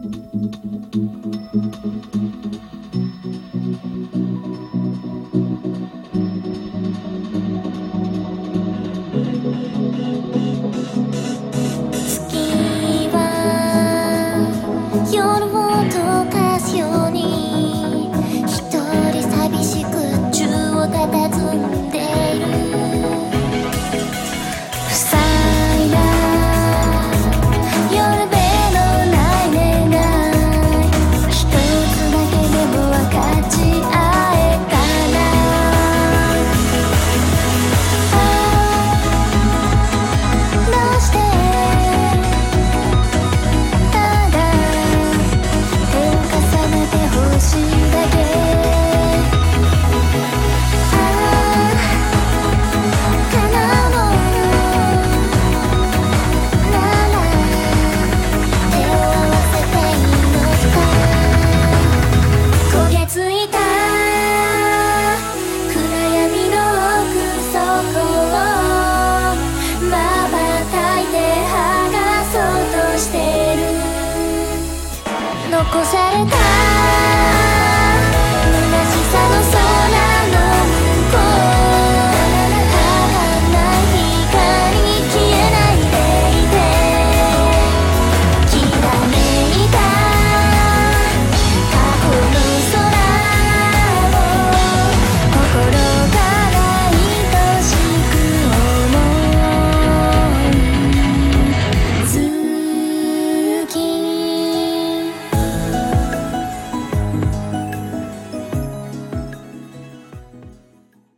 Thank you. 残された